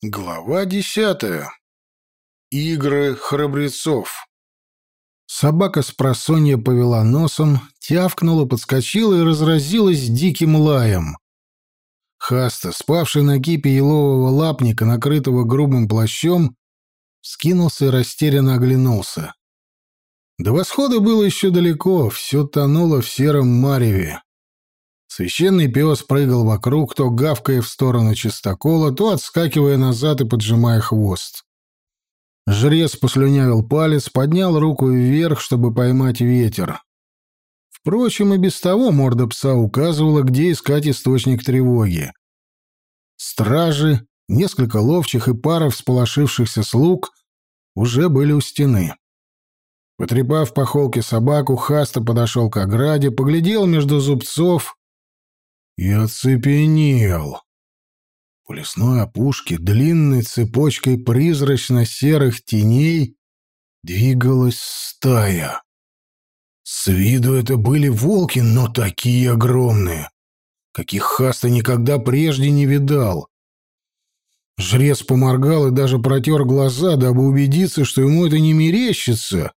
Глава десятая. Игры храбрецов. Собака с просонья повела носом, тявкнула, подскочила и разразилась диким лаем. Хаста, спавший на кипе елового лапника, накрытого грубым плащом, скинулся и растерянно оглянулся. До восхода было еще далеко, все тонуло в сером мареве. Священный пес прыгал вокруг, то гавкая в сторону чистокола, то отскакивая назад и поджимая хвост. Жрец послюнявил палец, поднял руку вверх, чтобы поймать ветер. Впрочем, и без того морда пса указывала, где искать источник тревоги. Стражи, несколько ловчих и пара всполошившихся слуг уже были у стены. Потрепав по холке собаку, Хаста подошел к ограде, поглядел между зубцов и оцепенел. По лесной опушке длинной цепочкой призрачно-серых теней двигалась стая. С виду это были волки, но такие огромные, каких Хаста никогда прежде не видал. Жрец поморгал и даже протер глаза, дабы убедиться, что ему это не мерещится.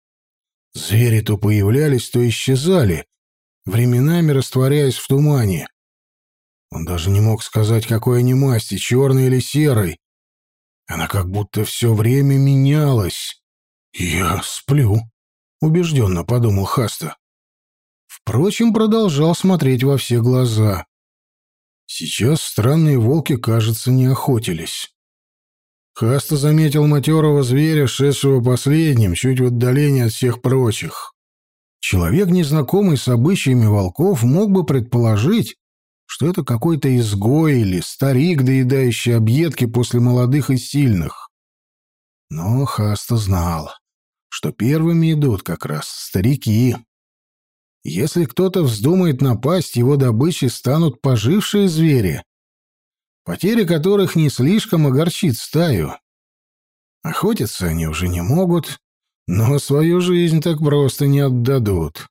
Звери то появлялись, то исчезали, временами растворяясь в тумане. Он даже не мог сказать, какой они масти, черной или серой. Она как будто все время менялась. «Я сплю», — убежденно подумал Хаста. Впрочем, продолжал смотреть во все глаза. Сейчас странные волки, кажется, не охотились. Хаста заметил матерого зверя, шедшего последним, чуть в отдалении от всех прочих. Человек, незнакомый с обычаями волков, мог бы предположить, что это какой-то изгой или старик, доедающий объедки после молодых и сильных. Но Хаста знал, что первыми идут как раз старики. Если кто-то вздумает напасть, его добычей станут пожившие звери, потеря которых не слишком огорчит стаю. Охотиться они уже не могут, но свою жизнь так просто не отдадут.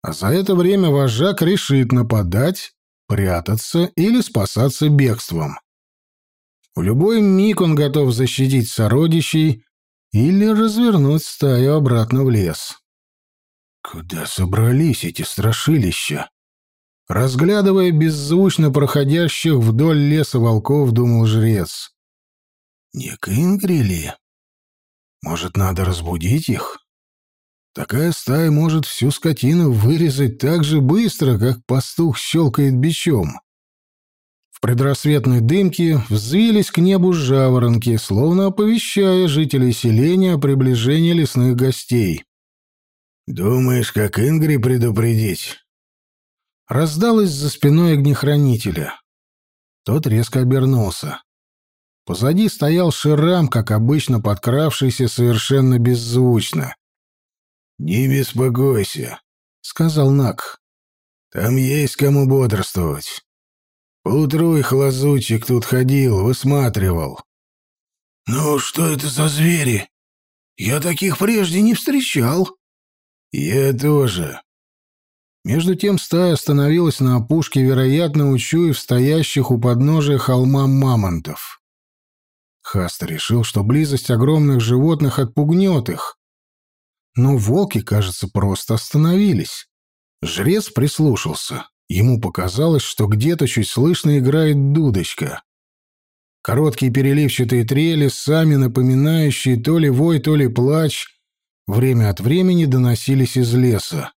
А за это время вожак решит нападать прятаться или спасаться бегством. В любой миг он готов защитить сородичей или развернуть стаю обратно в лес. Куда собрались эти страшилища? Разглядывая беззвучно проходящих вдоль леса волков, думал жрец. Не Кингри Может, надо разбудить их? Такая стая может всю скотину вырезать так же быстро, как пастух щелкает бичом. В предрассветной дымке взвились к небу жаворонки, словно оповещая жителей селения о приближении лесных гостей. «Думаешь, как Ингри предупредить?» Раздалось за спиной огнехранителя. Тот резко обернулся. Позади стоял Ширам, как обычно подкравшийся совершенно беззвучно. «Не беспокойся», — сказал Нак. «Там есть кому бодрствовать. Поутру их лазутчик тут ходил, высматривал». «Ну, что это за звери? Я таких прежде не встречал». «Я тоже». Между тем стая остановилась на опушке, вероятно, учуяв стоящих у подножия холма мамонтов. Хаста решил, что близость огромных животных отпугнет их, но волки, кажется, просто остановились. Жрец прислушался. Ему показалось, что где-то чуть слышно играет дудочка. Короткие переливчатые трели, сами напоминающие то ли вой, то ли плач, время от времени доносились из леса.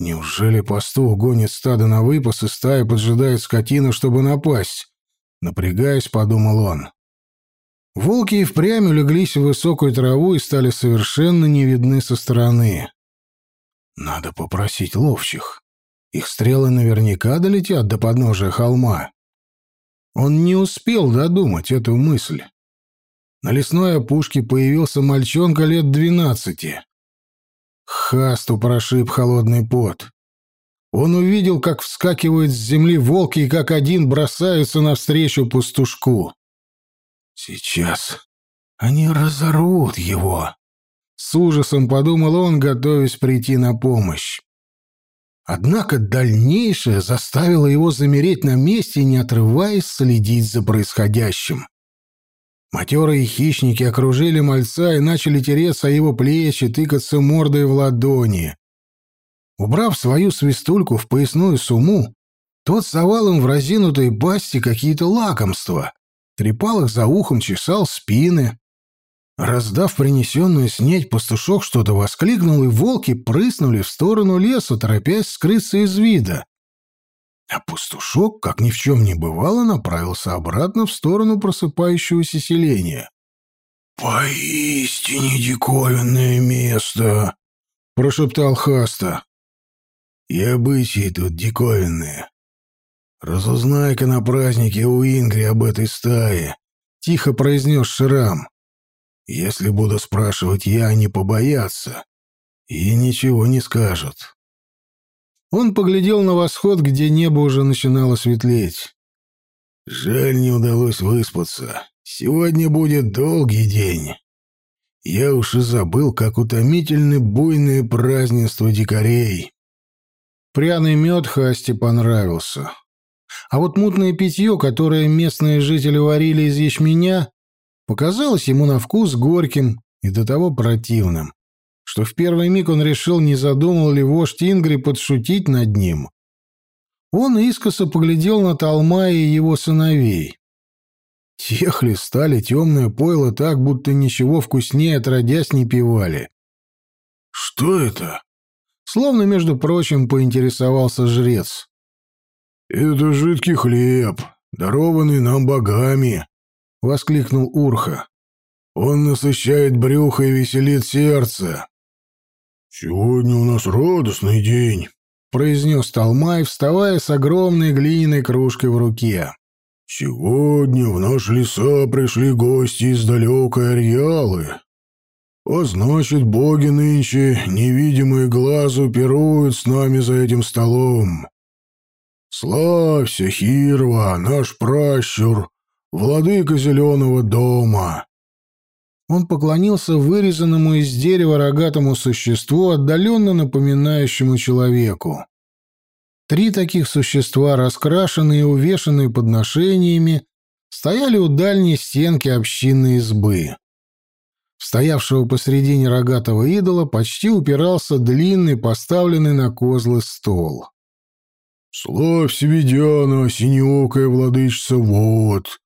Неужели пастух гонит стадо на выпас и стая поджидает скотину, чтобы напасть? Напрягаясь, подумал он. Волки и впрямь улеглись в высокую траву и стали совершенно не видны со стороны. Надо попросить ловчих. Их стрелы наверняка долетят до подножия холма. Он не успел додумать эту мысль. На лесной опушке появился мальчонка лет двенадцати. Хасту прошиб холодный пот. Он увидел, как вскакивают с земли волки и как один бросаются навстречу пустушку. Сейчас они разорвут его. С ужасом подумал он, готовясь прийти на помощь. Однако дальнейшее заставило его замереть на месте, не отрываясь следить за происходящим. Матерые хищники окружили мальца и начали тереться о его плечи, тыкаться мордой в ладони. Убрав свою свистульку в поясную сумму, тот совал им в разинутой пасти какие-то лакомства, трепал их за ухом, чесал спины. Раздав принесенную снеть, пастушок что-то воскликнул, и волки прыснули в сторону леса, торопясь скрыться из вида. А пастушок, как ни в чем не бывало, направился обратно в сторону просыпающегося селения. «Поистине диковинное место!» — прошептал Хаста. «И обычаи тут диковинные. Разузнай-ка на празднике у Ингри об этой стае», — тихо произнес Шрам. «Если буду спрашивать я, они побоятся и ничего не скажут». Он поглядел на восход, где небо уже начинало светлеть. «Жаль, не удалось выспаться. Сегодня будет долгий день. Я уж и забыл, как утомительны буйные празднества дикарей». Пряный мед Хасти понравился. А вот мутное питье, которое местные жители варили из ячменя, показалось ему на вкус горьким и до того противным что в первый миг он решил, не задумал ли вождь Ингри подшутить над ним. Он искоса поглядел на Талма и его сыновей. Те хлестали темное пойло так, будто ничего вкуснее отродясь не пивали. «Что это?» Словно, между прочим, поинтересовался жрец. «Это жидкий хлеб, дарованный нам богами», — воскликнул Урха. «Он насыщает брюхо и веселит сердце. «Сегодня у нас радостный день», — произнес Талмай, вставая с огромной глиняной кружкой в руке. «Сегодня в наши леса пришли гости из далекой Ариалы. А значит, боги нынче, невидимые глазу, пируют с нами за этим столом. Славься, Хирва, наш пращур, владыка зеленого дома. Он поклонился вырезанному из дерева рогатому существу, отдаленно напоминающему человеку. Три таких существа, раскрашенные и увешанные подношениями, стояли у дальней стенки общинной избы. Стоявшего посредине рогатого идола почти упирался длинный, поставленный на козлы стол. «Славь Сведяна, синеокая владычица вот!»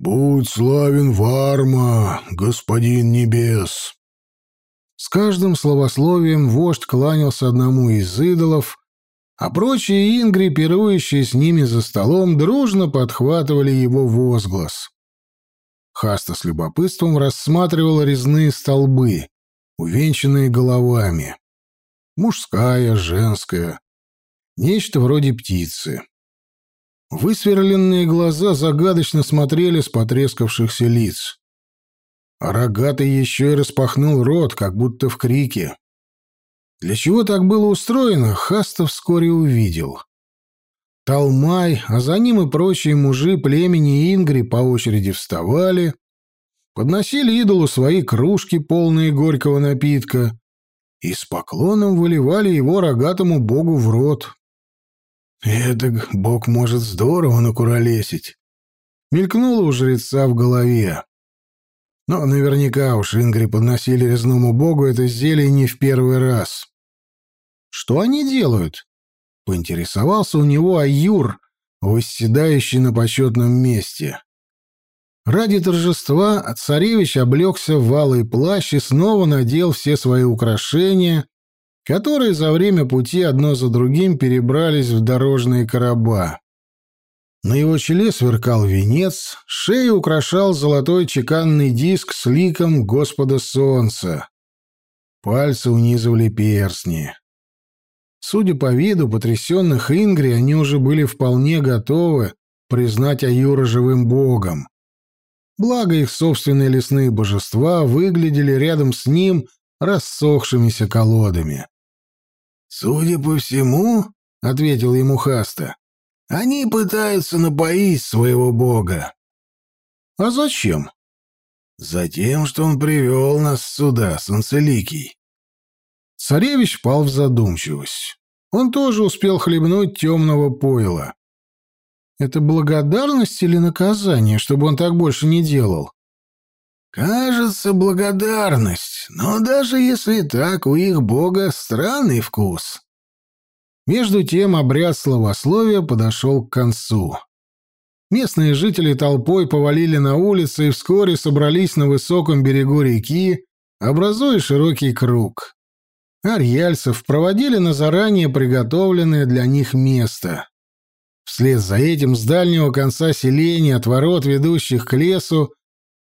«Будь славен Варма, господин небес!» С каждым словословием вождь кланялся одному из идолов, а прочие ингри, пирующие с ними за столом, дружно подхватывали его возглас. Хаста с любопытством рассматривал резные столбы, увенчанные головами. Мужская, женская, нечто вроде птицы. Высверленные глаза загадочно смотрели с потрескавшихся лиц. Рогатый еще и распахнул рот, как будто в крике. Для чего так было устроено, Хаста вскоре увидел. Талмай, а за ним и прочие мужи племени Ингри по очереди вставали, подносили идолу свои кружки, полные горького напитка, и с поклоном выливали его рогатому богу в рот. Эдак бог может здорово накуролесить. Мелькнуло у жреца в голове. Но наверняка уж Ингри подносили резному богу это зелье не в первый раз. «Что они делают?» — поинтересовался у него Аюр, восседающий на почетном месте. Ради торжества царевич облегся в валый плащ и снова надел все свои украшения, которые за время пути одно за другим перебрались в дорожные короба. На его челе сверкал венец, шею украшал золотой чеканный диск с ликом Господа Солнца. Пальцы унизывали перстни. Судя по виду потрясенных Ингри, они уже были вполне готовы признать Аюра живым богом. Благо их собственные лесные божества выглядели рядом с ним рассохшимися колодами. «Судя по всему, — ответил ему Хаста, — они пытаются напоить своего бога». «А зачем?» «Затем, что он привел нас сюда, Санцеликий». Царевич пал в задумчивость. Он тоже успел хлебнуть темного пойла. Это благодарность или наказание, чтобы он так больше не делал? Кажется, благодарность, но даже если так, у их бога странный вкус. Между тем обряд словословия подошел к концу. Местные жители толпой повалили на улицы и вскоре собрались на высоком берегу реки, образуя широкий круг. Арьяльцев проводили на заранее приготовленное для них место. Вслед за этим с дальнего конца селения, от ворот, ведущих к лесу,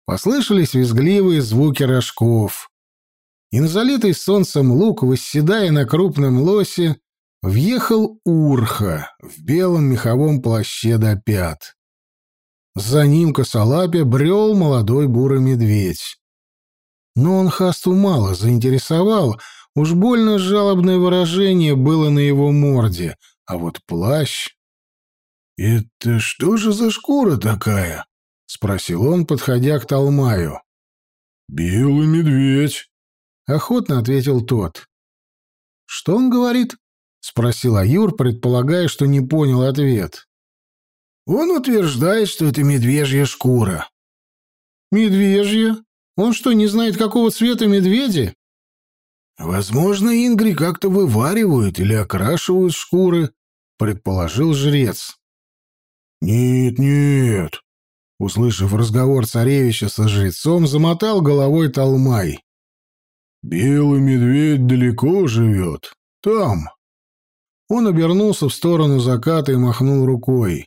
послышались визгливые звуки рожков. И на залитый солнцем луг, восседая на крупном лосе, въехал Урха в белом меховом плаще до пят. За ним косолапе брел молодой бурый медведь. Но он Хасту мало заинтересовал, уж больно жалобное выражение было на его морде, а вот плащ... «Это что же за шкура такая?» — спросил он, подходя к Талмаю. «Белый медведь», — охотно ответил тот. «Что он говорит?» — спросил Аюр, предполагая, что не понял ответ. «Он утверждает, что это медвежья шкура». «Медвежья? Он что, не знает, какого цвета медведи?» «Возможно, ингри как-то вываривают или окрашивают шкуры», — предположил жрец. «Нет, нет», Услышав разговор царевича со жрецом, замотал головой Талмай. «Белый медведь далеко живет. Там». Он обернулся в сторону заката и махнул рукой.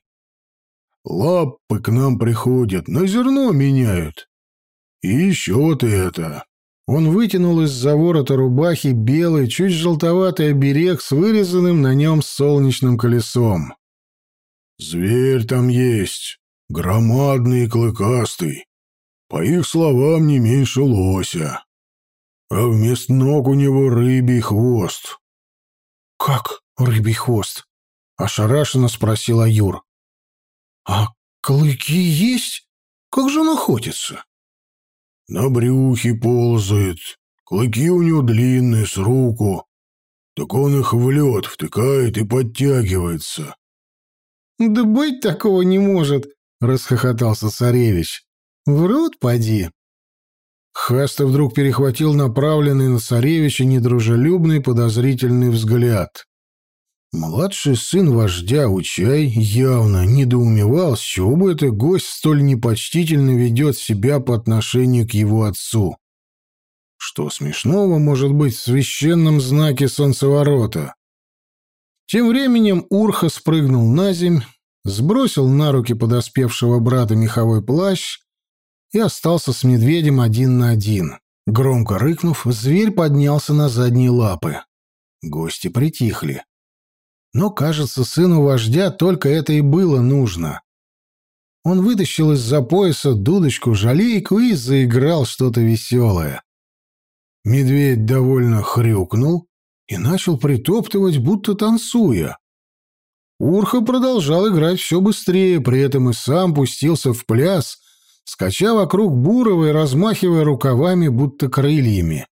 «Лапы к нам приходят, на зерно меняют. И еще ты это». Он вытянул из-за ворота рубахи белый, чуть желтоватый оберег с вырезанным на нем солнечным колесом. «Зверь там есть. Громадный и клыкастый. По их словам, не меньше лося. А вместо ног у него рыбий хвост. «Как рыбий хвост?» — ошарашенно спросила Юр. «А клыки есть? Как же он охотится?» «На брюхе ползает. Клыки у него длинные, с руку. Так он их в лед втыкает и подтягивается». «Да быть такого не может!» Расхохотался царевич. Врут, поди. Хаста вдруг перехватил направленный на царевича недружелюбный подозрительный взгляд. Младший сын вождя Учай явно недоумевал, с чего бы этот гость столь непочтительно ведет себя по отношению к его отцу. Что смешного может быть в священном знаке солнцеворота? Тем временем Урха спрыгнул на земь, сбросил на руки подоспевшего брата меховой плащ и остался с медведем один на один. Громко рыкнув, зверь поднялся на задние лапы. Гости притихли. Но, кажется, сыну вождя только это и было нужно. Он вытащил из-за пояса дудочку-жалейку и заиграл что-то веселое. Медведь довольно хрюкнул и начал притоптывать, будто танцуя. Урха продолжал играть все быстрее, при этом и сам пустился в пляс, скача вокруг Бурова и размахивая рукавами, будто крыльями.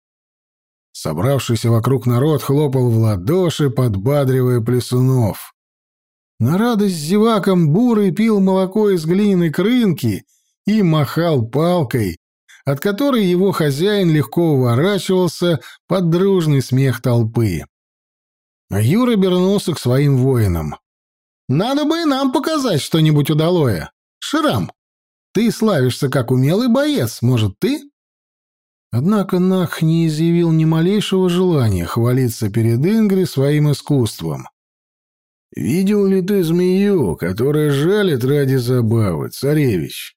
Собравшийся вокруг народ хлопал в ладоши, подбадривая плясунов. На радость зевакам Бурый пил молоко из глиняной крынки и махал палкой, от которой его хозяин легко уворачивался под дружный смех толпы. А Юра вернулся к своим воинам. Надо бы и нам показать что-нибудь удалое. Ширам, ты славишься как умелый боец, может, ты?» Однако Нах не изъявил ни малейшего желания хвалиться перед Ингри своим искусством. «Видел ли ты змею, которая жалит ради забавы, царевич?»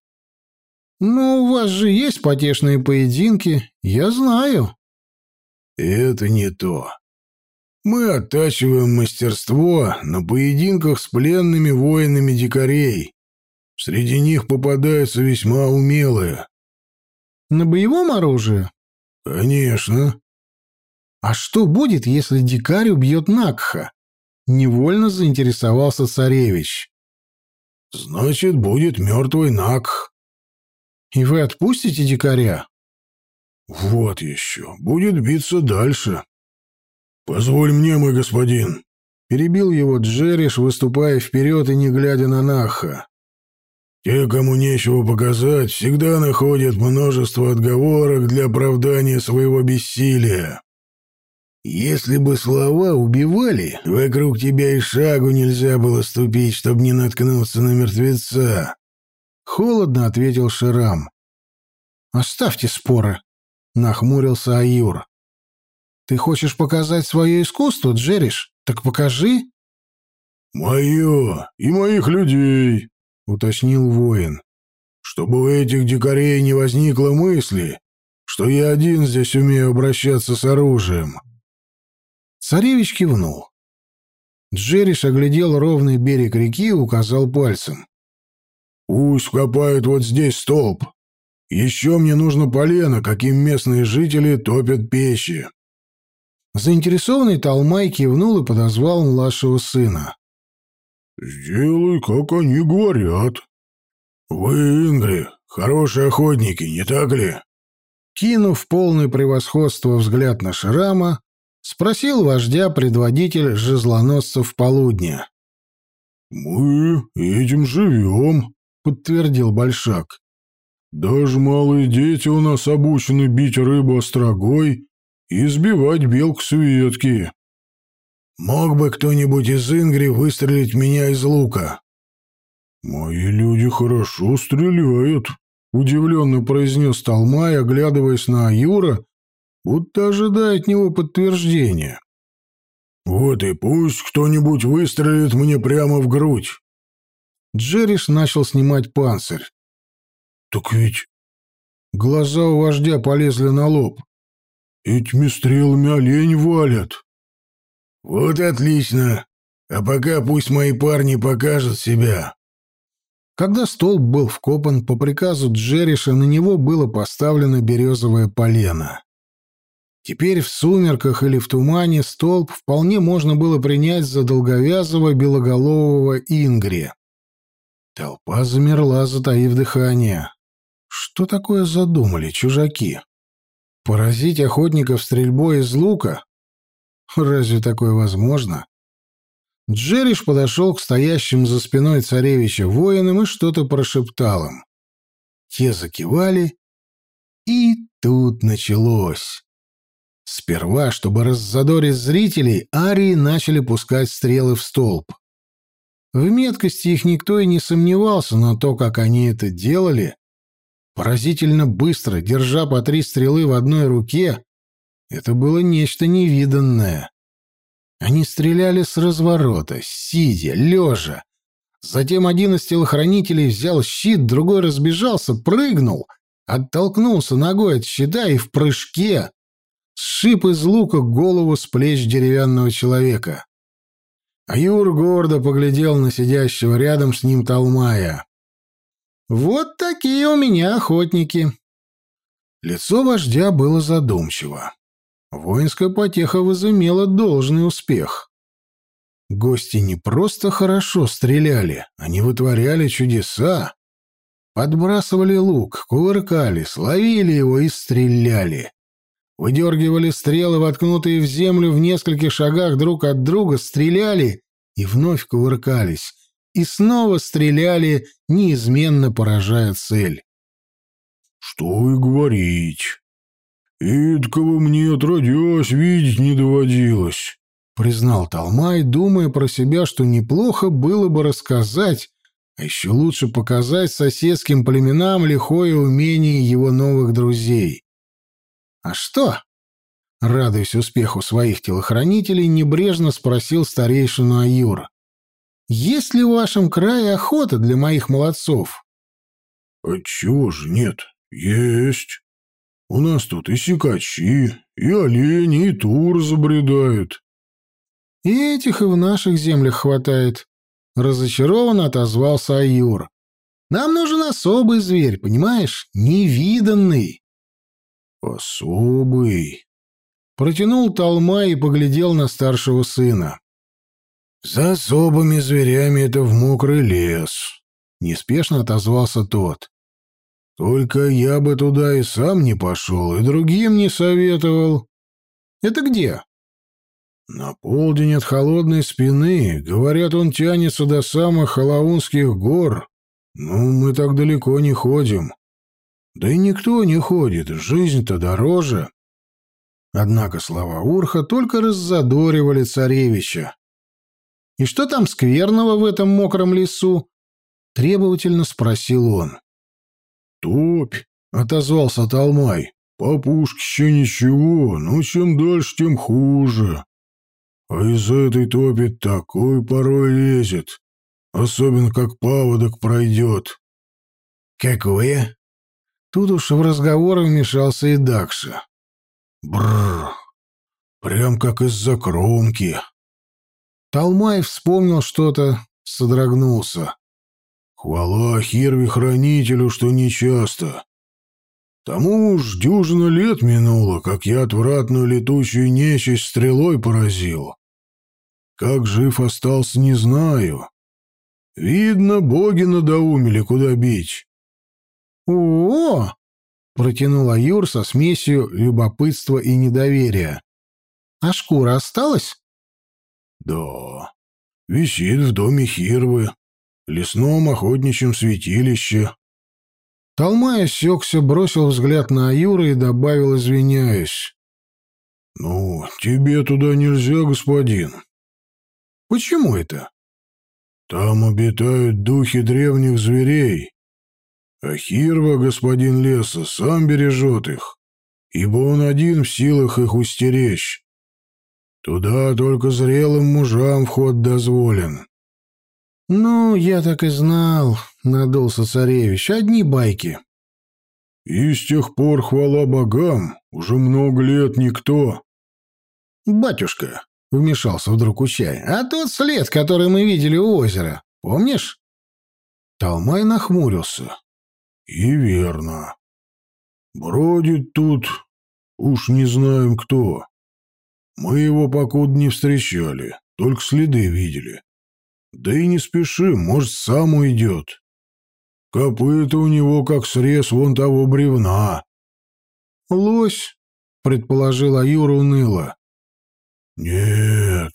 «Ну, у вас же есть потешные поединки, я знаю». «Это не то. Мы оттачиваем мастерство на поединках с пленными воинами дикарей. Среди них попадаются весьма умелые. На боевом оружии? Конечно. А что будет, если дикарь убьет Накха? Невольно заинтересовался царевич. Значит, будет мертвый Накх. И вы отпустите дикаря? Вот еще. Будет биться дальше. «Позволь мне, мой господин!» Перебил его Джериш, выступая вперед и не глядя на Наха. Те, кому нечего показать, всегда находят множество отговорок для оправдания своего бессилия. Если бы слова убивали, вокруг тебя и шагу нельзя было ступить, чтобы не наткнуться на мертвеца. Холодно ответил Ширам. «Оставьте споры», — нахмурился Аюр. «Ты хочешь показать свое искусство, Джериш? Так покажи». «Мое и моих людей», — уточнил воин. «Чтобы у этих дикарей не возникло мысли, что я один здесь умею обращаться с оружием». Царевич кивнул. Джериш оглядел ровный берег реки и указал пальцем. «Пусть копают вот здесь столб. Еще мне нужно полено, каким местные жители топят печи». Заинтересованный Талмай кивнул и подозвал младшего сына. «Сделай, как они говорят. Вы, Ингри, хорошие охотники, не так ли?» Кинув полное превосходство взгляд на Шрама, спросил вождя предводитель жезлоносцев полудня. «Мы этим живем», — подтвердил Большак. «Даже малые дети у нас обучены бить рыбу острогой и сбивать белку с ветки». «Мог бы кто-нибудь из Ингри выстрелить меня из лука?» «Мои люди хорошо стреляют», — удивленно произнес Талмай, оглядываясь на Аюра, будто ожидая от него подтверждения. «Вот и пусть кто-нибудь выстрелит мне прямо в грудь». Джерриш начал снимать панцирь. «Так ведь...» Глаза у вождя полезли на лоб. «Этими стрелами олень валят». «Вот отлично. А пока пусть мои парни покажут себя». Когда столб был вкопан, по приказу Джерриша на него было поставлено березовое полено. Теперь в сумерках или в тумане столб вполне можно было принять за долговязого белоголового Ингри. Толпа замерла, затаив дыхание. Что такое задумали чужаки? Поразить охотников стрельбой из лука? Разве такое возможно? Джериш подошел к стоящим за спиной царевича воинам и что-то прошептал им. Те закивали, и тут началось. Сперва, чтобы раззадорить зрителей, арии начали пускать стрелы в столб. В меткости их никто и не сомневался, но то, как они это делали, поразительно быстро, держа по три стрелы в одной руке, это было нечто невиданное. Они стреляли с разворота, сидя, лежа. Затем один из телохранителей взял щит, другой разбежался, прыгнул, оттолкнулся ногой от щита и в прыжке сшиб из лука голову с плеч деревянного человека. А Юр гордо поглядел на сидящего рядом с ним Талмая. «Вот такие у меня охотники!» Лицо вождя было задумчиво. Воинская потеха возымела должный успех. Гости не просто хорошо стреляли, они вытворяли чудеса. Подбрасывали лук, кувыркались, ловили его и стреляли. Выдергивали стрелы, воткнутые в землю в нескольких шагах друг от друга, стреляли и вновь кувыркались. И снова стреляли, неизменно поражая цель. «Что и говорить. «Эдкого мне отродясь видеть не доводилось», — признал Талмай, думая про себя, что неплохо было бы рассказать, а еще лучше показать соседским племенам лихое умение его новых друзей. «А что?» — радуясь успеху своих телохранителей, небрежно спросил старейшину Аюра. «Есть ли в вашем крае охота для моих молодцов?» «Отчего же нет? Есть», у нас тут и сикачи, и олени, и тур забредают. И этих и в наших землях хватает. Разочарованно отозвался Аюр. Нам нужен особый зверь, понимаешь? Невиданный. Особый. Протянул Талма и поглядел на старшего сына. За особыми зверями это в мокрый лес. Неспешно отозвался тот. Только я бы туда и сам не пошел, и другим не советовал. Это где? На полдень от холодной спины. Говорят, он тянется до самых Халаунских гор. Ну, мы так далеко не ходим. Да и никто не ходит, жизнь-то дороже. Однако слова Урха только раззадоривали царевича. «И что там скверного в этом мокром лесу?» — требовательно спросил он. «Топь», — отозвался Талмай. «По пушке еще ничего, но чем дальше, тем хуже. А из этой топи такой порой лезет, особенно как паводок пройдет». «Какое?» Тут уж в разговор вмешался и Дакша. Бррр, прям как из-за кромки. Талмай вспомнил что-то, содрогнулся. Хвала Хирви-хранителю, что нечасто. Тому уж дюжина лет минуло, как я отвратную летучую нечисть стрелой поразил. Как жив остался, не знаю. Видно, боги надоумили, куда бить. «О-о-о!» — протянула Юр со смесью любопытства и недоверия. «А шкура осталась?» «Да, висит в доме Хирвы, лесном охотничьем святилище». Толмай осекся, бросил взгляд на Аюра и добавил, извиняясь. «Ну, тебе туда нельзя, господин». «Почему это?» «Там обитают духи древних зверей, Ахирва, господин леса, сам бережет их, ибо он один в силах их устеречь. Туда только зрелым мужам вход дозволен. — Ну, я так и знал, — надулся царевич, — одни байки. — И с тех пор, хвала богам, уже много лет никто. — Батюшка, — вмешался вдруг Учай, — а тот след, который мы видели у озера, помнишь? Талмай нахмурился. И верно. Бродит тут, уж не знаем кто. Мы его покуда не встречали, только следы видели. Да и не спешим, может, сам уйдет. Копыта у него как срез вон того бревна. Лось, предположила Юра уныло. Нет,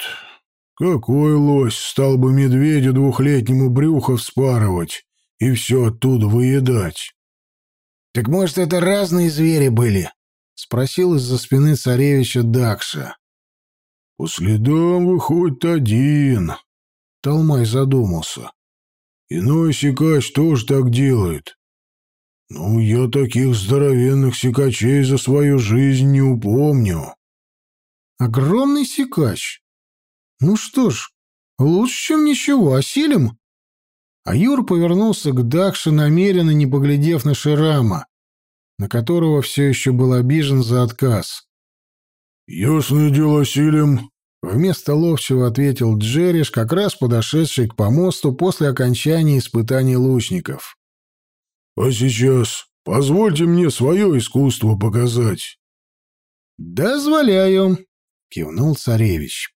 какой лось стал бы медведю двухлетнему брюхо вспарывать и все оттуда выедать. — Так, может, это разные звери были? — спросил из-за спины царевича Дакша. — По следам выходит один. Талмай задумался. Иной сикач тоже так делает. Ну, я таких здоровенных сикачей за свою жизнь не упомню. Огромный сикач. Ну что ж, лучше, чем ничего, осилим. А Юр повернулся к Дахше, намеренно не поглядев на Ширама, на которого все еще был обижен за отказ. «Ясное дело, силим», — вместо ловчего ответил Джериш, как раз подошедший к помосту после окончания испытаний лучников. «А сейчас позвольте мне свое искусство показать». «Дозволяю», — кивнул царевич.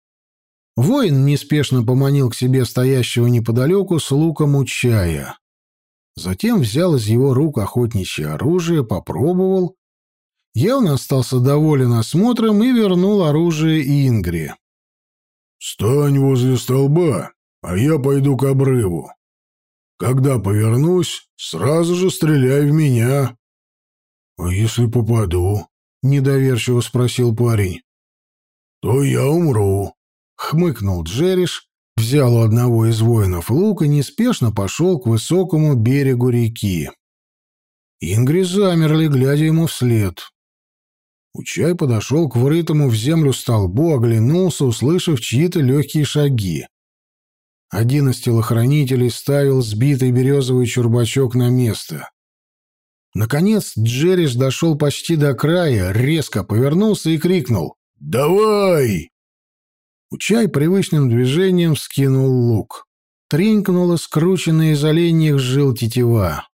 Воин неспешно поманил к себе стоящего неподалеку с луком у чая. Затем взял из его рук охотничье оружие, попробовал. Явно остался доволен осмотром и вернул оружие Ингри. «Стань возле столба, а я пойду к обрыву. Когда повернусь, сразу же стреляй в меня». «А если попаду?» — недоверчиво спросил парень. «То я умру», Хмыкнул Джериш, взял у одного из воинов лук и неспешно пошел к высокому берегу реки. Ингри замерли, глядя ему вслед. Учай подошел к врытому в землю столбу, оглянулся, услышав чьи-то легкие шаги. Один из телохранителей ставил сбитый березовый чурбачок на место. Наконец Джериш дошел почти до края, резко повернулся и крикнул «Давай!». Учай привычным движением скинул лук. Тренькнула скрученная из оленьих жил тетива.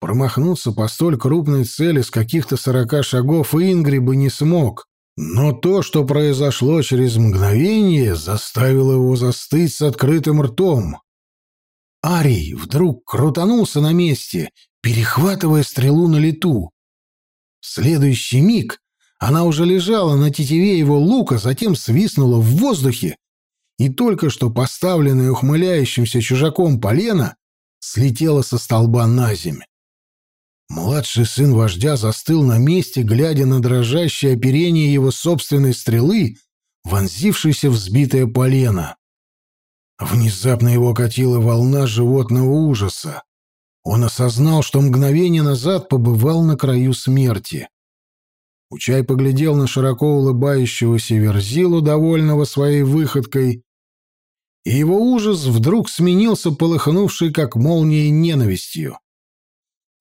Промахнуться по столь крупной цели с каких-то сорока шагов Ингри бы не смог, но то, что произошло через мгновение, заставило его застыть с открытым ртом. Арий вдруг крутанулся на месте, перехватывая стрелу на лету. В следующий миг она уже лежала на тетиве его лука, затем свистнула в воздухе, и только что поставленное ухмыляющимся чужаком полено слетела со столба на земь. Младший сын вождя застыл на месте, глядя на дрожащее оперение его собственной стрелы, вонзившейся в взбитое полено. Внезапно его окатила волна животного ужаса. Он осознал, что мгновение назад побывал на краю смерти. Учай поглядел на широко улыбающегося Верзилу, довольного своей выходкой, и его ужас вдруг сменился полыхнувшей, как молнией, ненавистью.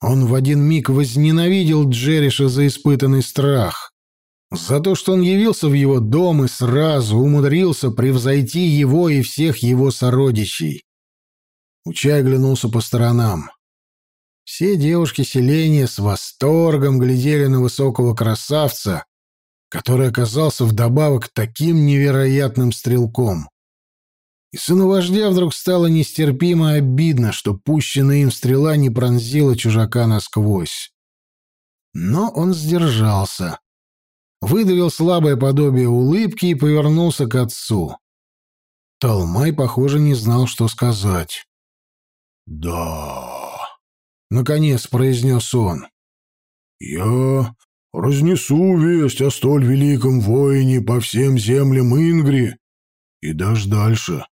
Он в один миг возненавидел Джериша за испытанный страх, за то, что он явился в его дом и сразу умудрился превзойти его и всех его сородичей. Учай оглянулся по сторонам. Все девушки селения с восторгом глядели на высокого красавца, который оказался вдобавок таким невероятным стрелком. И сыну вождя вдруг стало нестерпимо обидно, что пущенная им стрела не пронзила чужака насквозь. Но он сдержался, выдавил слабое подобие улыбки и повернулся к отцу. Талмай, похоже, не знал, что сказать. «Да...» — наконец произнес он. «Я разнесу весть о столь великом воине по всем землям Ингри и даже дальше.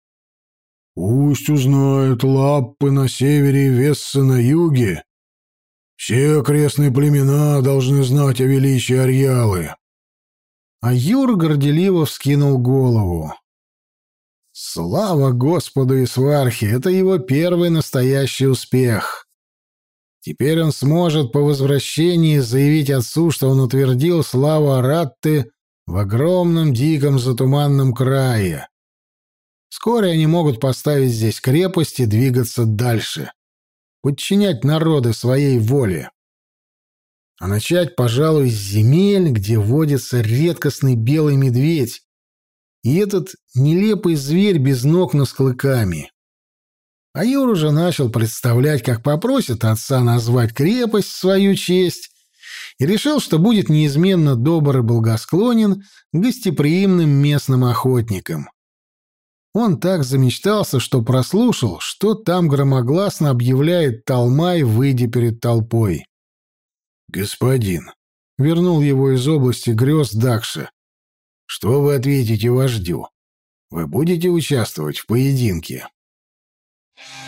Пусть узнают лаппы на севере и вессы на юге. Все окрестные племена должны знать о величии Арьялы». А Юр горделиво вскинул голову. Слава Господу и Свархе! Это его первый настоящий успех. Теперь он сможет по возвращении заявить отцу, что он утвердил славу Аратты в огромном диком затуманном крае. Вскоре они могут поставить здесь крепость и двигаться дальше, подчинять народы своей воле. А начать, пожалуй, с земель, где водится редкостный белый медведь и этот нелепый зверь без ног, но с клыками. А Юр уже начал представлять, как попросит отца назвать крепость в свою честь, и решил, что будет неизменно добр и благосклонен гостеприимным местным охотникам. Он так замечтался, что прослушал, что там громогласно объявляет Талмай, выйдя перед толпой. «Господин», — вернул его из области грез Дакша, — «что вы ответите вождю? Вы будете участвовать в поединке?» you